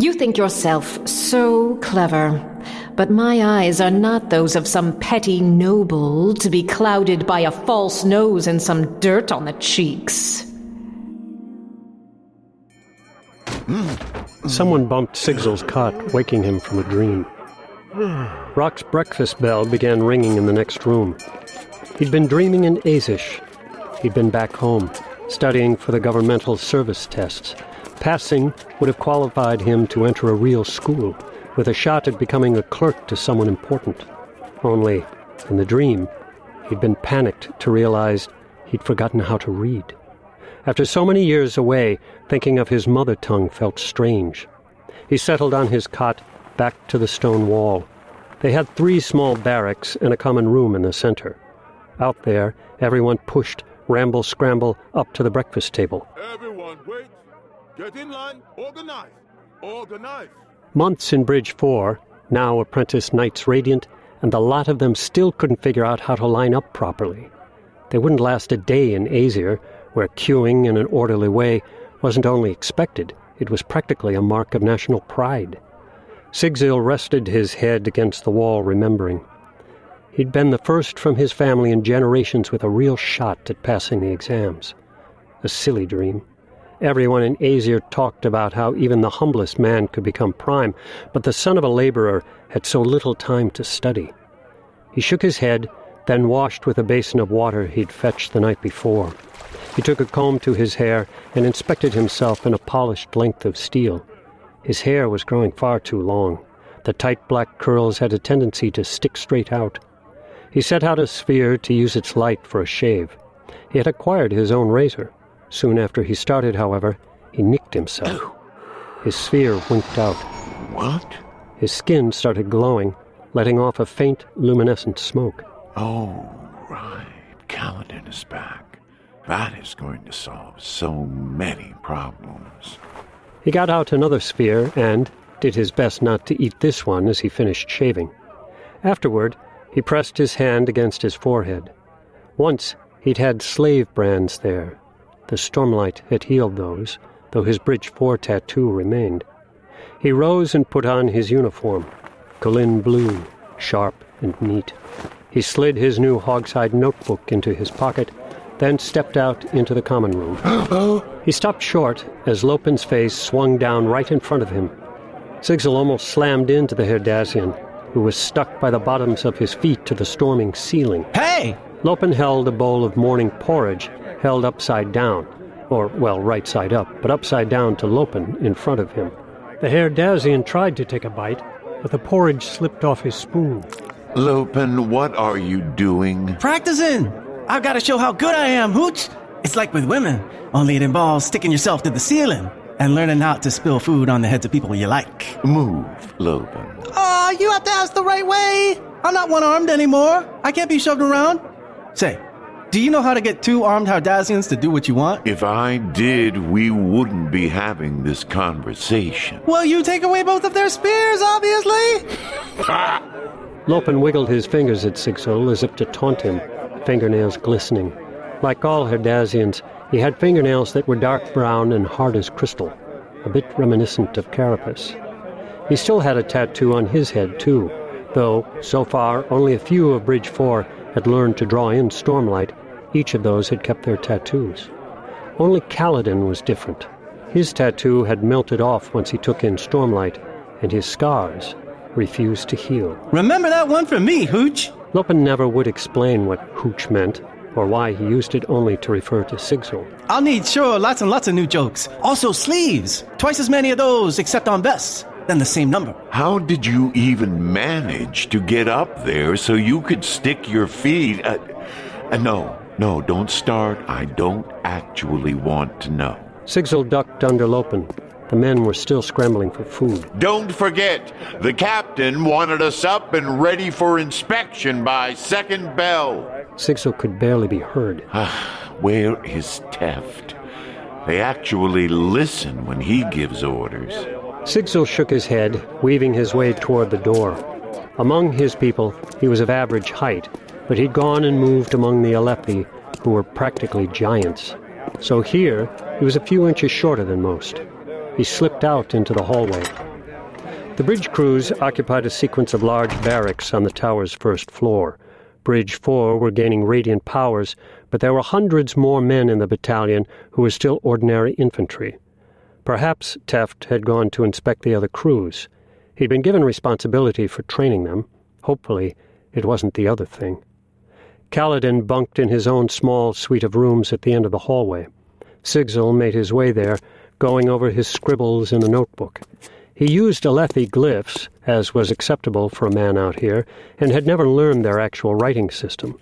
You think yourself so clever, but my eyes are not those of some petty noble to be clouded by a false nose and some dirt on the cheeks. Someone bumped Sigzil's cot, waking him from a dream. Rock's breakfast bell began ringing in the next room. He'd been dreaming in Azish. He'd been back home, studying for the governmental service tests. Passing would have qualified him to enter a real school, with a shot at becoming a clerk to someone important. Only, in the dream, he'd been panicked to realize he'd forgotten how to read. After so many years away, thinking of his mother tongue felt strange. He settled on his cot back to the stone wall. They had three small barracks and a common room in the center. Out there, everyone pushed, ramble scramble, up to the breakfast table. Everyone, wait. Get in line. Organize. Organize. Months in Bridge 4, now apprentice Knights Radiant, and the lot of them still couldn't figure out how to line up properly. They wouldn't last a day in Azir, where queuing in an orderly way wasn't only expected, it was practically a mark of national pride. Sigzil rested his head against the wall, remembering. He'd been the first from his family in generations with a real shot at passing the exams. A silly dream. Everyone in Azir talked about how even the humblest man could become prime, but the son of a laborer had so little time to study. He shook his head, then washed with a basin of water he'd fetched the night before. He took a comb to his hair and inspected himself in a polished length of steel. His hair was growing far too long. The tight black curls had a tendency to stick straight out. He set out a sphere to use its light for a shave. He had acquired his own razor. Soon after he started, however, he nicked himself. His sphere winked out. What? His skin started glowing, letting off a faint, luminescent smoke. Oh, right. Kaladin is back. That is going to solve so many problems. He got out another sphere and did his best not to eat this one as he finished shaving. Afterward, he pressed his hand against his forehead. Once he'd had slave brands there. The stormlight had healed those, though his Bridge 4 tattoo remained. He rose and put on his uniform, Kholin blue, sharp and neat. He slid his new hogshide notebook into his pocket, then stepped out into the common room. he stopped short as Lopen's face swung down right in front of him. Sigzil almost slammed into the Herdazian, who was stuck by the bottoms of his feet to the storming ceiling. Hey! Lopen held a bowl of morning porridge held upside down, or, well, right side up, but upside down to Lopen in front of him. The Herdazian tried to take a bite, but the porridge slipped off his spoon. Lopen, what are you doing? Practicing! I've got to show how good I am, Hooch! It's like with women, only it involves sticking yourself to the ceiling and learning not to spill food on the heads of people you like. Move, Lopen. Ah, you have to ask the right way! I'm not one armed anymore. I can't be shoved around. Say, do you know how to get two armed Herdazians to do what you want? If I did, we wouldn't be having this conversation. Well, you take away both of their spears, obviously! Lopen wiggled his fingers at Sigzil as if to taunt him, fingernails glistening. Like all Herdazians, he had fingernails that were dark brown and hard as crystal, a bit reminiscent of carapace. He still had a tattoo on his head, too, though, so far, only a few of Bridge 4 had learned to draw in Stormlight. Each of those had kept their tattoos. Only Kaladin was different. His tattoo had melted off once he took in Stormlight, and his scars refused to heal. Remember that one from me, Hooch? Lopen never would explain what hooch meant, or why he used it only to refer to Sigzil. I'll need sure lots and lots of new jokes. Also sleeves. Twice as many of those, except on vests. Then the same number. How did you even manage to get up there so you could stick your feet? Uh, uh, no, no, don't start. I don't actually want to know. Sigzil ducked under Lopen. The men were still scrambling for food. Don't forget, the captain wanted us up and ready for inspection by second bell. Sigzil could barely be heard. Where is Teft? They actually listen when he gives orders. Sigzil shook his head, weaving his way toward the door. Among his people, he was of average height, but he'd gone and moved among the Alethi, who were practically giants. So here, he was a few inches shorter than most. He slipped out into the hallway. The bridge crews occupied a sequence of large barracks on the tower's first floor. Bridge 4 were gaining radiant powers, but there were hundreds more men in the battalion who were still ordinary infantry. Perhaps Teft had gone to inspect the other crews. He'd been given responsibility for training them. Hopefully, it wasn't the other thing. Kaladin bunked in his own small suite of rooms at the end of the hallway. Sigzil made his way there, going over his scribbles in the notebook. He used Alethi glyphs, as was acceptable for a man out here, and had never learned their actual writing system.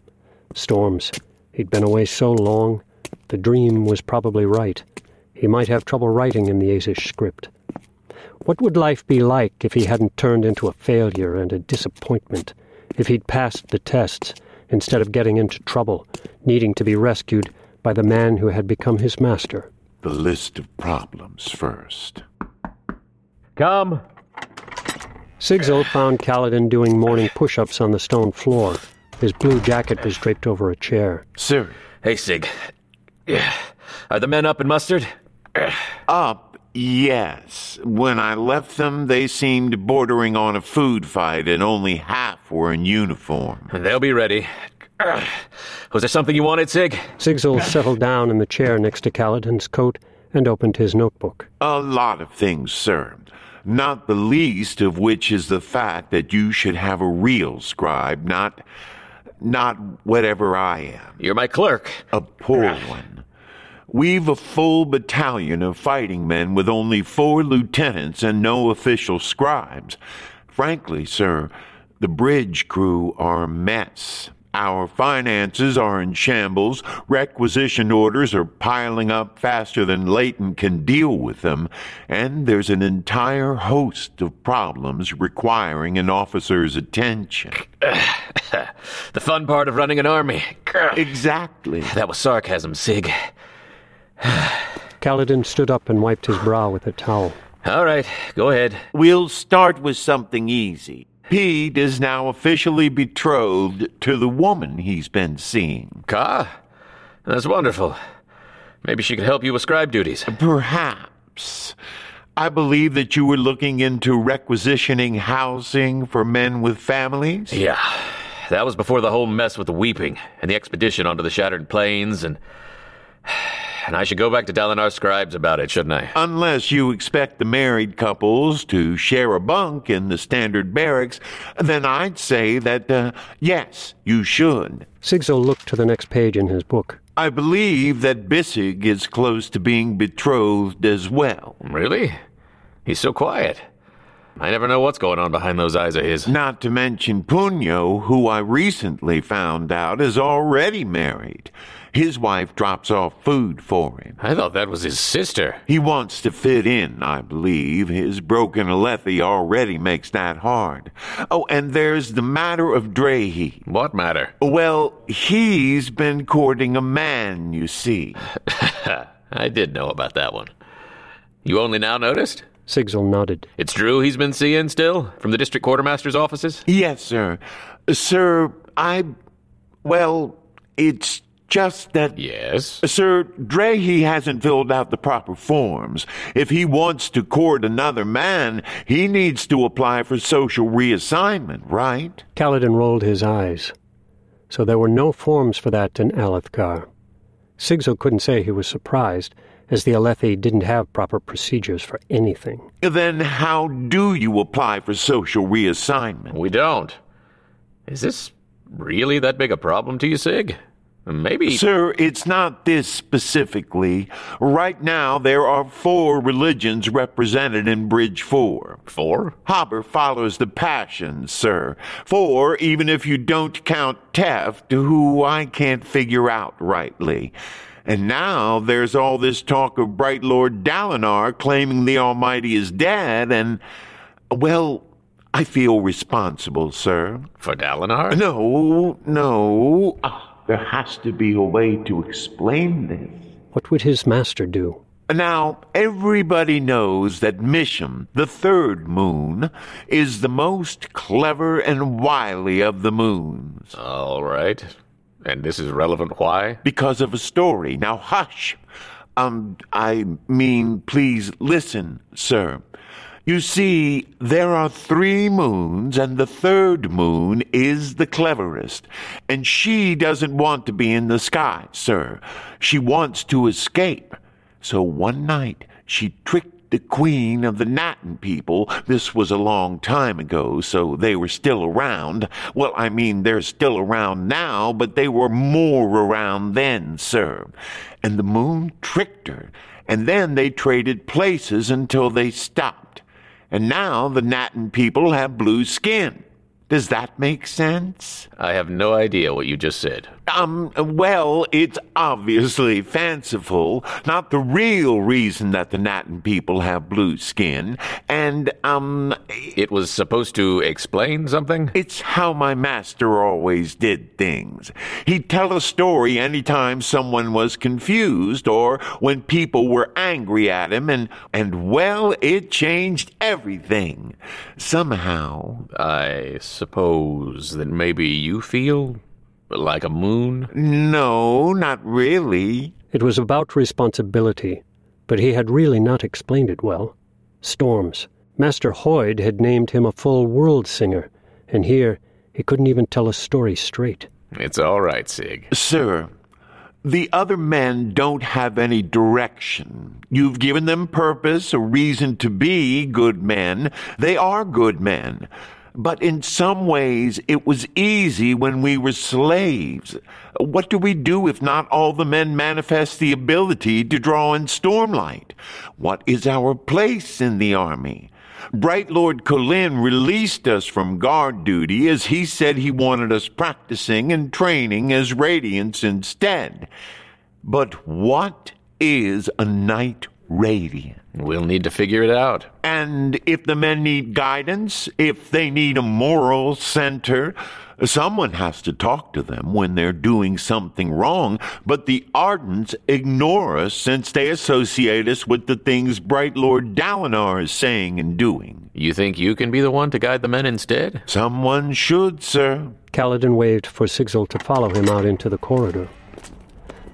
Storms. He'd been away so long. The dream was probably right. He might have trouble writing in the Azish script. What would life be like if he hadn't turned into a failure and a disappointment? If he'd passed the tests instead of getting into trouble, needing to be rescued by the man who had become his master? The list of problems first. Come. Sigzil found Kaladin doing morning push ups on the stone floor. His blue jacket was draped over a chair. Sir. Hey, Sig. Yeah. Are the men up and mustered? Up, ah, yes. When I left them, they seemed bordering on a food fight, and only half were in uniform. They'll be ready. Was there something you wanted, Sig? Sigzil settled down in the chair next to Kaladin's coat and opened his notebook. A lot of things, sir. Not the least of which is the fact that you should have a real scribe, not. not whatever I am. You're my clerk. A poor one. We've a full battalion of fighting men with only four lieutenants and no official scribes. Frankly, sir, the bridge crew are a mess. Our finances are in shambles. Requisition orders are piling up faster than Leyten can deal with them. And there's an entire host of problems requiring an officer's attention. the fun part of running an army. Exactly. That was sarcasm, Sig. Kaladin stood up and wiped his brow with a towel. All right, go ahead. We'll start with something easy. Peet is now officially betrothed to the woman he's been seeing. Ka? That's wonderful. Maybe she could help you with scribe duties. Perhaps. I believe that you were looking into requisitioning housing for men with families? Yeah. That was before the whole mess with the weeping and the expedition onto the Shattered Plains and. And I should go back to Dalinar Scribes about it, shouldn't I? Unless you expect the married couples to share a bunk in the standard barracks, then I'd say that, uh, yes, you should. Sigzil looked to the next page in his book. I believe that Bissig is close to being betrothed as well. Really? He's so quiet. I never know what's going on behind those eyes of his. Not to mention Punyo, who I recently found out is already married. His wife drops off food for him. I thought that was his sister. He wants to fit in, I believe. His broken Alethi already makes that hard. Oh, and there's the matter of Drehi. What matter? Well, he's been courting a man, you see. I did know about that one. You only now noticed? Sigzil nodded. It's Dru he's been seeing still? From the district quartermaster's offices? Yes, sir. Sir, I. Well, it's just that. Yes. Sir, Drehi hasn't filled out the proper forms. If he wants to court another man, he needs to apply for social reassignment, right? Kaladin rolled his eyes. So there were no forms for that in Alethkar. Sigzil couldn't say he was surprised, as the Alethi didn't have proper procedures for anything. Then how do you apply for social reassignment? We don't. Is this really that big a problem to you, Sig? Maybe. Sir, it's not this specifically. Right now, there are four religions represented in Bridge 4. Four? Hobber follows the passions, sir. Four, even if you don't count Teft, who I can't figure out rightly. And now there's all this talk of Bright Lord Dalinar claiming the Almighty is dead, and, well, I feel responsible, sir. For Dalinar? No, no. Ah, there has to be a way to explain this. What would his master do? Now, everybody knows that Mishim, the third moon, is the most clever and wily of the moons. All right. And this is relevant why? Because of a story. Now, hush. Um, I mean, please listen, sir. You see, there are three moons, and the third moon is the cleverest. And she doesn't want to be in the sky, sir. She wants to escape. So one night she tricked the queen of the Natan people. This was a long time ago, so they were still around. Well, I mean, they're still around now, but they were more around then, sir. And the moon tricked her, and then they traded places until they stopped. And now the Natan people have blue skin. Does that make sense? I have no idea what you just said. Um, well, it's obviously fanciful, not the real reason that the Natan people have blue skin, and, um. It was supposed to explain something? It's how my master always did things. He'd tell a story anytime someone was confused or when people were angry at him, and, and well, it changed everything. Somehow. I suppose that maybe you feel like a moon? No, not really. It was about responsibility, but he had really not explained it well. Storms. Master Hoid had named him a full world singer, and here he couldn't even tell a story straight. It's all right, Sig. Sir, the other men don't have any direction. You've given them purpose, a reason to be good men. They are good men. But in some ways, it was easy when we were slaves. What do we do if not all the men manifest the ability to draw in stormlight? What is our place in the army? Bright Lord Kholin released us from guard duty as he said he wanted us practicing and training as Radiants instead. But what is a knight radiant? We'll need to figure it out. And if the men need guidance, if they need a moral center, someone has to talk to them when they're doing something wrong. But the Ardents ignore us since they associate us with the things Bright Lord Dalinar is saying and doing. You think you can be the one to guide the men instead? Someone should, sir. Kaladin waved for Sigzil to follow him out into the corridor.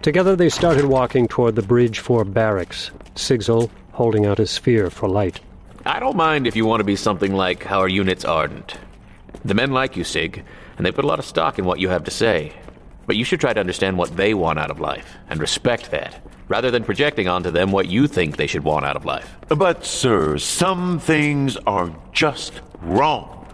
Together they started walking toward the Bridge 4 barracks, Sigzil holding out his sphere for light. I don't mind if you want to be something like our unit's ardent. The men like you, Sig, and they put a lot of stock in what you have to say. But you should try to understand what they want out of life, and respect that, rather than projecting onto them what you think they should want out of life. But, sir, some things are just wrong.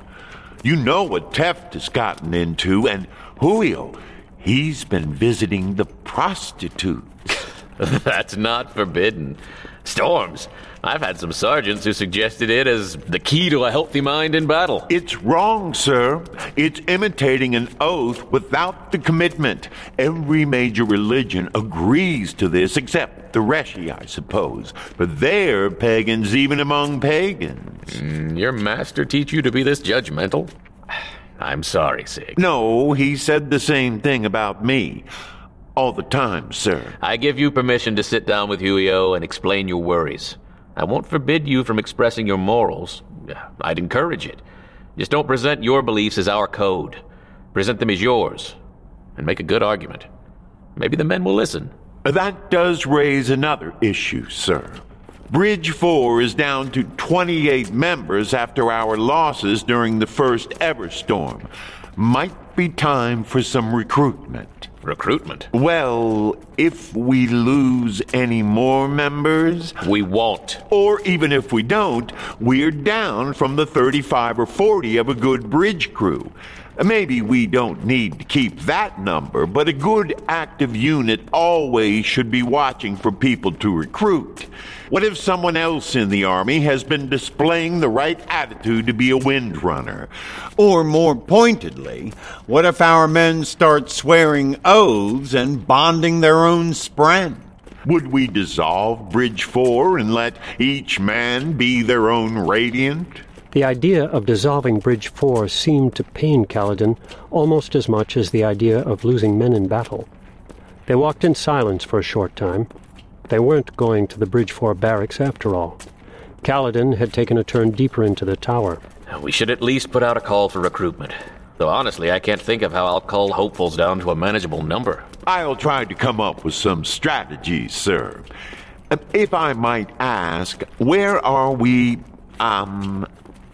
You know what Teft has gotten into, and Huio, he's been visiting the prostitutes. That's not forbidden. Storms. I've had some sergeants who suggested it as the key to a healthy mind in battle. It's wrong, sir. It's imitating an oath without the commitment. Every major religion agrees to this, except the Reshi, I suppose. But they're pagans even among pagans. Mm, your master teach you to be this judgmental? I'm sorry, Sig. No, he said the same thing about me. All the time, sir. I give you permission to sit down with Huio and explain your worries. I won't forbid you from expressing your morals. I'd encourage it. Just don't present your beliefs as our code. Present them as yours. And make a good argument. Maybe the men will listen. That does raise another issue, sir. Bridge 4 is down to 28 members after our losses during the first ever storm. Might be time for some recruitment. Recruitment? Well, if we lose any more members. We won't. Or even if we don't, we're down from the 35 or 40 of a good bridge crew. Maybe we don't need to keep that number, but a good active unit always should be watching for people to recruit. What if someone else in the Army has been displaying the right attitude to be a windrunner? Or more pointedly, what if our men start swearing oaths and bonding their own spren? Would we dissolve Bridge 4 and let each man be their own radiant? The idea of dissolving Bridge 4 seemed to pain Kaladin almost as much as the idea of losing men in battle. They walked in silence for a short time. They weren't going to the Bridge 4 barracks after all. Kaladin had taken a turn deeper into the tower. We should at least put out a call for recruitment. Though honestly, I can't think of how I'll cull hopefuls down to a manageable number. I'll try to come up with some strategies, sir. If I might ask, where are we Um,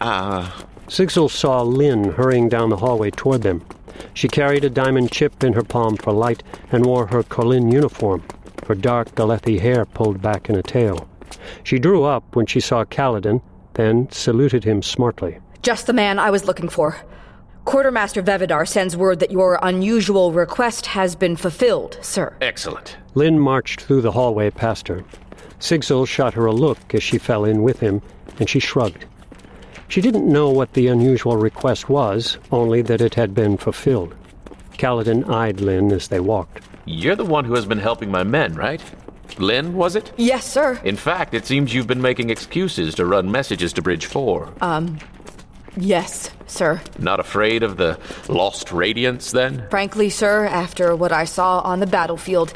uh. Sigzil saw Lyn hurrying down the hallway toward them. She carried a diamond chip in her palm for light and wore her Kholin uniform, her dark Alethi hair pulled back in a tail. She drew up when she saw Kaladin, then saluted him smartly. Just the man I was looking for. Quartermaster Vevidar sends word that your unusual request has been fulfilled, sir. Excellent. Lyn marched through the hallway past her. Sigzil shot her a look as she fell in with him, and she shrugged. She didn't know what the unusual request was, only that it had been fulfilled. Kaladin eyed Lyn as they walked. You're the one who has been helping my men, right? Lyn, was it? Yes, sir. In fact, it seems you've been making excuses to run messages to Bridge 4. Um, yes, sir. Not afraid of the lost radiance, then? Frankly, sir, after what I saw on the battlefield,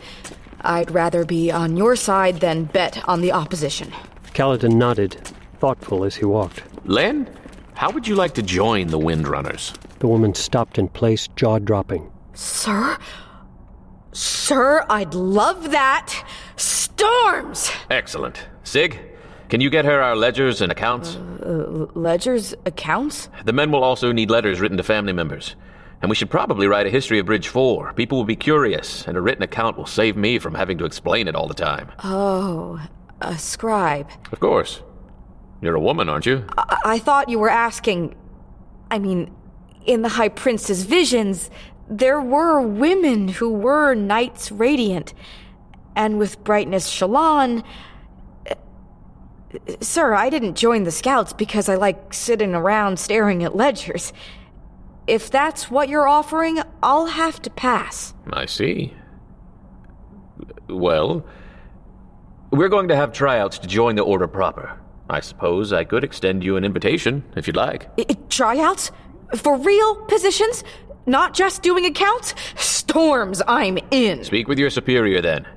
I'd rather be on your side than bet on the opposition. Kaladin nodded, thoughtful as he walked. Lyn, how would you like to join the Windrunners? The woman stopped in place, jaw dropping. Sir? Sir, I'd love that. Storms! Excellent. Sig, can you get her our ledgers and accounts? Uh, ledgers, accounts? The men will also need letters written to family members. And we should probably write a history of Bridge 4. People will be curious, and a written account will save me from having to explain it all the time. Oh, a scribe. Of course. You're a woman, aren't you? I, I thought you were asking. I mean, in the High Prince's visions, there were women who were knights radiant. And with Brightness Shallan. Uh, sir, I didn't join the scouts because I like sitting around staring at ledgers. If that's what you're offering, I'll have to pass. I see. Well, we're going to have tryouts to join the Order proper. I suppose I could extend you an invitation if you'd like. I- tryouts? For real positions? Not just doing accounts? Storms, I'm in. Speak with your superior then.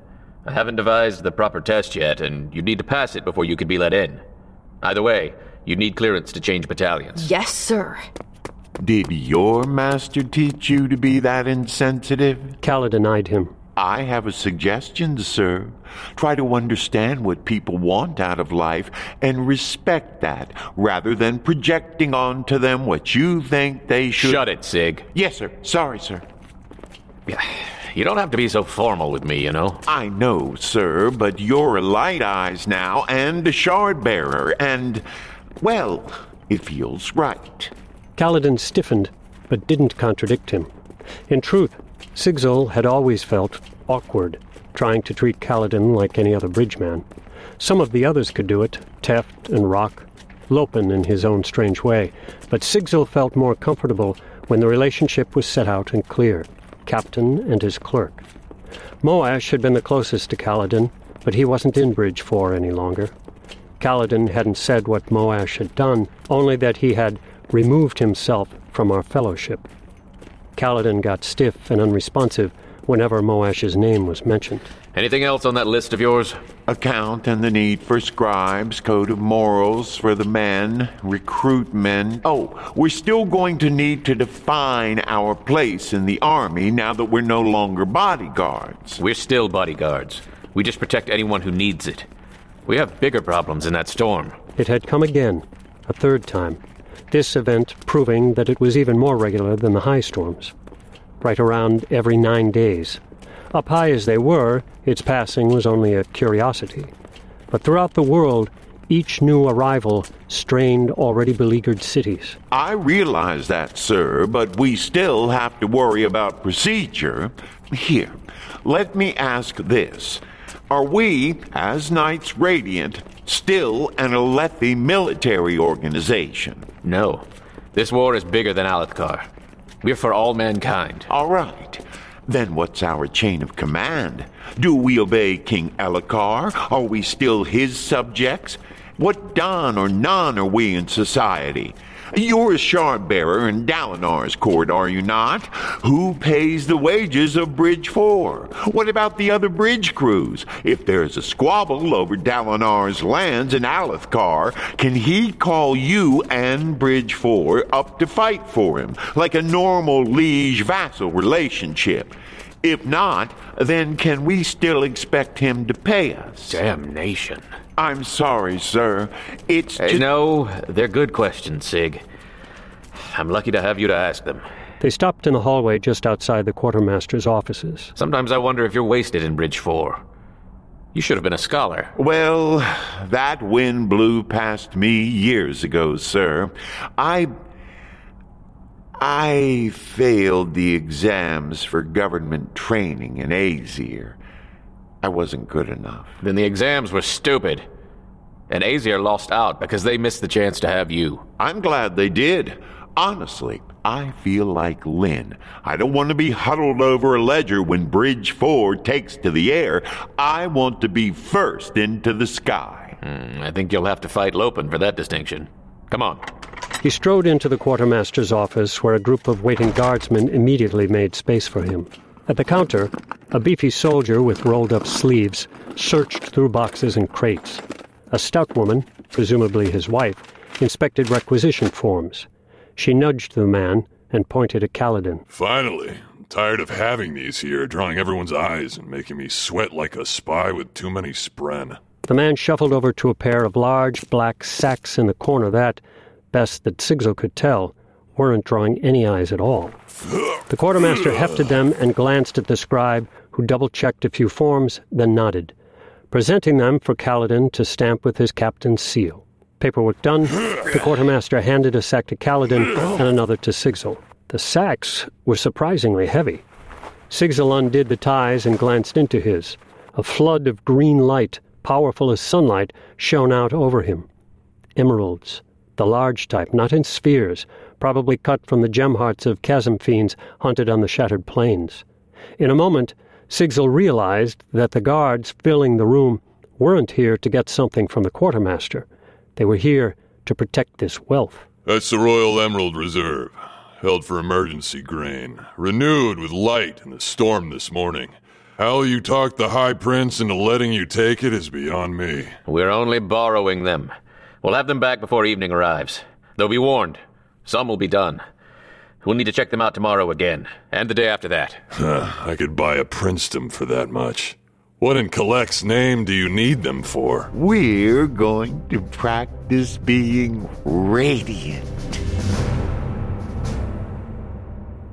I haven't devised the proper test yet, and you'd need to pass it before you could be let in. Either way, you'd need clearance to change battalions. Yes, sir. Did your master teach you to be that insensitive? Kaladin denied him. I have a suggestion, sir. Try to understand what people want out of life and respect that rather than projecting onto them what you think they should. Shut it, Sig. Yes, sir. Sorry, sir. You don't have to be so formal with me, you know. I know, sir, but you're a light eyes now and a shard bearer, and, well, it feels right. Kaladin stiffened, but didn't contradict him. In truth, Sigzil had always felt awkward, trying to treat Kaladin like any other bridgeman. Some of the others could do it, Teft and Rock, Lopen in his own strange way, but Sigzil felt more comfortable when the relationship was set out and clear, captain and his clerk. Moash had been the closest to Kaladin, but he wasn't in Bridge 4 any longer. Kaladin hadn't said what Moash had done, only that he had removed himself from our fellowship. Kaladin got stiff and unresponsive whenever Moash's name was mentioned. Anything else on that list of yours? Account and the need for scribes, code of morals for the men, recruitment. Men. Oh, we're still going to need to define our place in the army now that we're no longer bodyguards. We're still bodyguards. We just protect anyone who needs it. We have bigger problems in that storm. It had come again, a third time. This event proving that it was even more regular than the high storms. Right around every nine days. Up high as they were, its passing was only a curiosity. But throughout the world, each new arrival strained already beleaguered cities. I realize that, sir, but we still have to worry about procedure. Here, let me ask this. Are we, as Knights Radiant, still an Alethi military organization? No. This war is bigger than Alethkar. We're for all mankind. All right. Then what's our chain of command? Do we obey King Elhokar? Are we still his subjects? What dahn or nahn are we in society? You're a shard bearer in Dalinar's court, are you not? Who pays the wages of Bridge 4? What about the other bridge crews? If there's a squabble over Dalinar's lands in Alethkar, can he call you and Bridge 4 up to fight for him, like a normal liege vassal relationship? If not, then can we still expect him to pay us? Damnation. I'm sorry, sir. It's Hey, just... no, they're good questions, Sig. I'm lucky to have you to ask them. They stopped in the hallway just outside the quartermaster's offices. Sometimes I wonder if you're wasted in Bridge 4. You should have been a scholar. Well, that wind blew past me years ago, sir. I. I failed the exams for government training in Azir. I wasn't good enough. Then the exams were stupid. And Azir lost out because they missed the chance to have you. I'm glad they did. Honestly, I feel like Lyn. I don't want to be huddled over a ledger when Bridge 4 takes to the air. I want to be first into the sky. Hmm, I think you'll have to fight Lopen for that distinction. Come on. He strode into the quartermaster's office where a group of waiting guardsmen immediately made space for him. At the counter, a beefy soldier with rolled up sleeves searched through boxes and crates. A stout woman, presumably his wife, inspected requisition forms. She nudged the man and pointed at Kaladin. Finally. I'm tired of having these here, drawing everyone's eyes and making me sweat like a spy with too many spren. The man shuffled over to a pair of large black sacks in the corner that, best that Sigzil could tell, weren't drawing any eyes at all. The quartermaster hefted them and glanced at the scribe, who double checked a few forms, then nodded, presenting them for Kaladin to stamp with his captain's seal. Paperwork done, the quartermaster handed a sack to Kaladin and another to Sigzil. The sacks were surprisingly heavy. Sigzil undid the ties and glanced into his. A flood of green light, powerful as sunlight, shone out over him. Emeralds, the large type, not in spheres, probably cut from the gem hearts of chasm fiends hunted on the shattered plains. In a moment, Sigzil realized that the guards filling the room weren't here to get something from the quartermaster. They were here to protect this wealth. That's the Royal Emerald Reserve, held for emergency grain, renewed with light in the storm this morning. How you talked the High Prince into letting you take it is beyond me. We're only borrowing them. We'll have them back before evening arrives. Though be warned, some will be done. We'll need to check them out tomorrow again, and the day after that. I could buy a princedom for that much. What in Kelek's name do you need them for? We're going to practice being radiant.